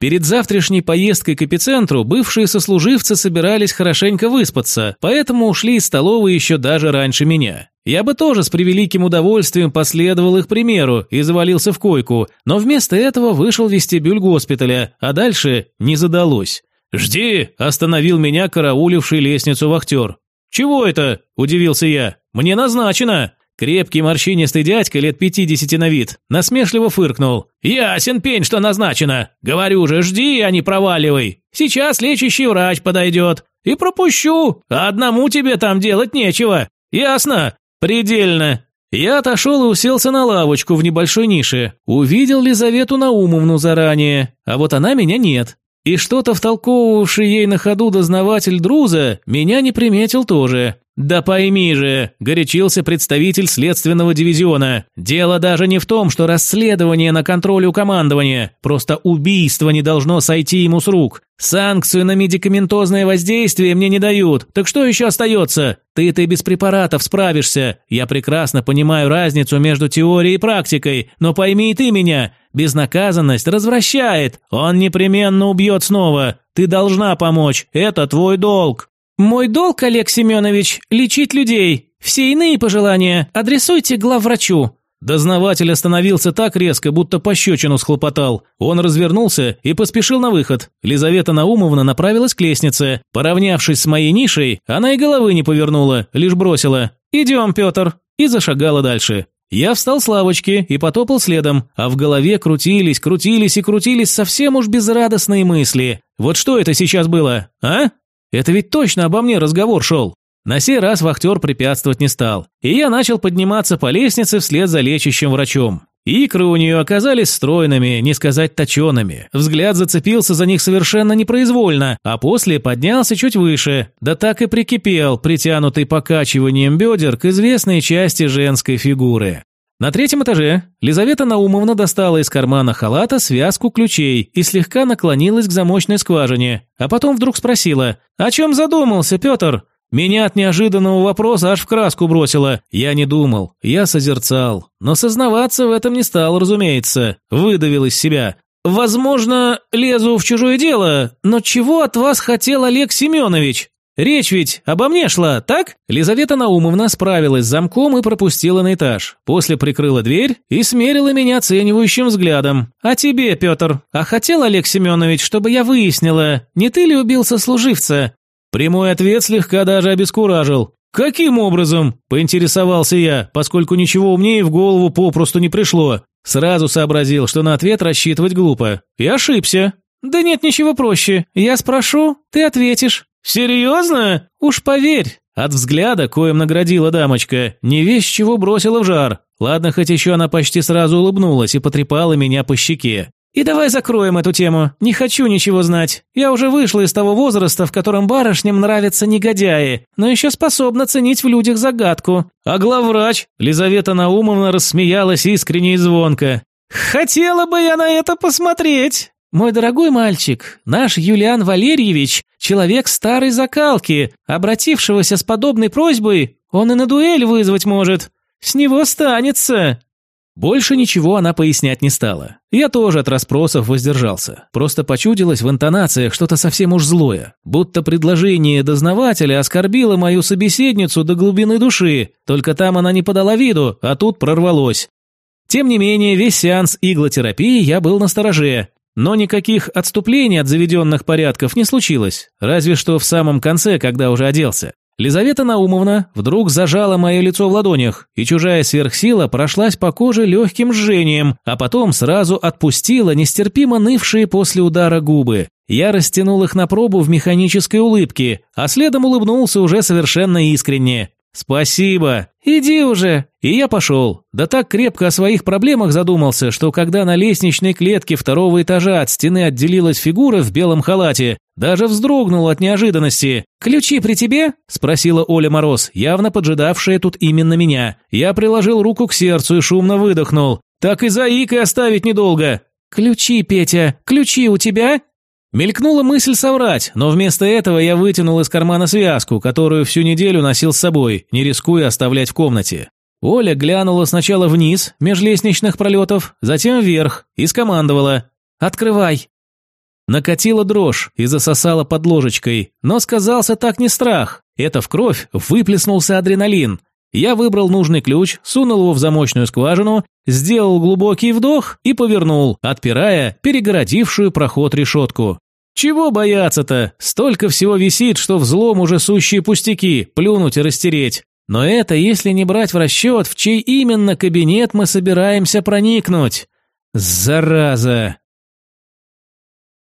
Перед завтрашней поездкой к эпицентру бывшие сослуживцы собирались хорошенько выспаться, поэтому ушли из столовой еще даже раньше меня. Я бы тоже с превеликим удовольствием последовал их примеру и завалился в койку, но вместо этого вышел в вестибюль госпиталя, а дальше не задалось. «Жди!» – остановил меня карауливший лестницу вахтер. «Чего это?» – удивился я. «Мне назначено!» Крепкий морщинистый дядька лет пятидесяти на вид насмешливо фыркнул. «Ясен пень, что назначено. Говорю же, жди, а не проваливай. Сейчас лечащий врач подойдет. И пропущу. А одному тебе там делать нечего. Ясно? Предельно». Я отошел и уселся на лавочку в небольшой нише. Увидел Лизавету Наумовну заранее, а вот она меня нет. И что-то втолковывавший ей на ходу дознаватель Друза меня не приметил тоже. «Да пойми же», – горячился представитель следственного дивизиона, «дело даже не в том, что расследование на контроле у командования, просто убийство не должно сойти ему с рук. Санкцию на медикаментозное воздействие мне не дают, так что еще остается? Ты-то без препаратов справишься. Я прекрасно понимаю разницу между теорией и практикой, но пойми и ты меня, безнаказанность развращает, он непременно убьет снова. Ты должна помочь, это твой долг». «Мой долг, Олег Семенович, лечить людей. Все иные пожелания адресуйте главврачу». Дознаватель остановился так резко, будто пощечину схлопотал. Он развернулся и поспешил на выход. Лизавета Наумовна направилась к лестнице. Поравнявшись с моей нишей, она и головы не повернула, лишь бросила «Идем, Петр!» и зашагала дальше. Я встал с лавочки и потопал следом, а в голове крутились, крутились и крутились совсем уж безрадостные мысли. Вот что это сейчас было, а? Это ведь точно обо мне разговор шел. На сей раз вахтер препятствовать не стал, и я начал подниматься по лестнице вслед за лечащим врачом. Икры у нее оказались стройными, не сказать точеными. Взгляд зацепился за них совершенно непроизвольно, а после поднялся чуть выше, да так и прикипел, притянутый покачиванием бедер к известной части женской фигуры. На третьем этаже Лизавета Наумовна достала из кармана халата связку ключей и слегка наклонилась к замочной скважине, а потом вдруг спросила «О чем задумался, Петр?» Меня от неожиданного вопроса аж в краску бросило. Я не думал, я созерцал. Но сознаваться в этом не стал, разумеется. Выдавил из себя. возможно, лезу в чужое дело, но чего от вас хотел Олег Семенович? Речь ведь обо мне шла, так? Лизавета Наумовна справилась с замком и пропустила на этаж. После прикрыла дверь и смерила меня оценивающим взглядом. А тебе, Петр, а хотел Олег Семенович, чтобы я выяснила, не ты ли убил сослуживца? Прямой ответ слегка даже обескуражил. «Каким образом?» – поинтересовался я, поскольку ничего умнее в голову попросту не пришло. Сразу сообразил, что на ответ рассчитывать глупо. И ошибся. «Да нет ничего проще. Я спрошу, ты ответишь». «Серьезно? Уж поверь». От взгляда, коем наградила дамочка, не весь чего бросила в жар. Ладно, хоть еще она почти сразу улыбнулась и потрепала меня по щеке. И давай закроем эту тему. Не хочу ничего знать. Я уже вышла из того возраста, в котором барышням нравятся негодяи, но еще способна ценить в людях загадку. А главврач? Лизавета Наумовна рассмеялась искренне и звонко. Хотела бы я на это посмотреть. Мой дорогой мальчик, наш Юлиан Валерьевич – человек старой закалки, обратившегося с подобной просьбой, он и на дуэль вызвать может. С него станется. Больше ничего она пояснять не стала. Я тоже от расспросов воздержался. Просто почудилось в интонациях что-то совсем уж злое. Будто предложение дознавателя оскорбило мою собеседницу до глубины души. Только там она не подала виду, а тут прорвалось. Тем не менее, весь сеанс иглотерапии я был на стороже. Но никаких отступлений от заведенных порядков не случилось. Разве что в самом конце, когда уже оделся. Лизавета Наумовна вдруг зажала мое лицо в ладонях, и чужая сверхсила прошлась по коже легким жжением, а потом сразу отпустила нестерпимо нывшие после удара губы. Я растянул их на пробу в механической улыбке, а следом улыбнулся уже совершенно искренне. «Спасибо. Иди уже». И я пошел. Да так крепко о своих проблемах задумался, что когда на лестничной клетке второго этажа от стены отделилась фигура в белом халате, даже вздрогнул от неожиданности. «Ключи при тебе?» – спросила Оля Мороз, явно поджидавшая тут именно меня. Я приложил руку к сердцу и шумно выдохнул. «Так и заикой оставить недолго». «Ключи, Петя, ключи у тебя?» Мелькнула мысль соврать, но вместо этого я вытянул из кармана связку, которую всю неделю носил с собой, не рискуя оставлять в комнате. Оля глянула сначала вниз, меж лестничных пролетов, затем вверх, и скомандовала «Открывай». Накатила дрожь и засосала под ложечкой, но сказался так не страх. Это в кровь выплеснулся адреналин. Я выбрал нужный ключ, сунул его в замочную скважину, сделал глубокий вдох и повернул, отпирая перегородившую проход решетку. Чего бояться-то? Столько всего висит, что взлом уже сущие пустяки, плюнуть и растереть. Но это если не брать в расчет, в чей именно кабинет мы собираемся проникнуть. Зараза!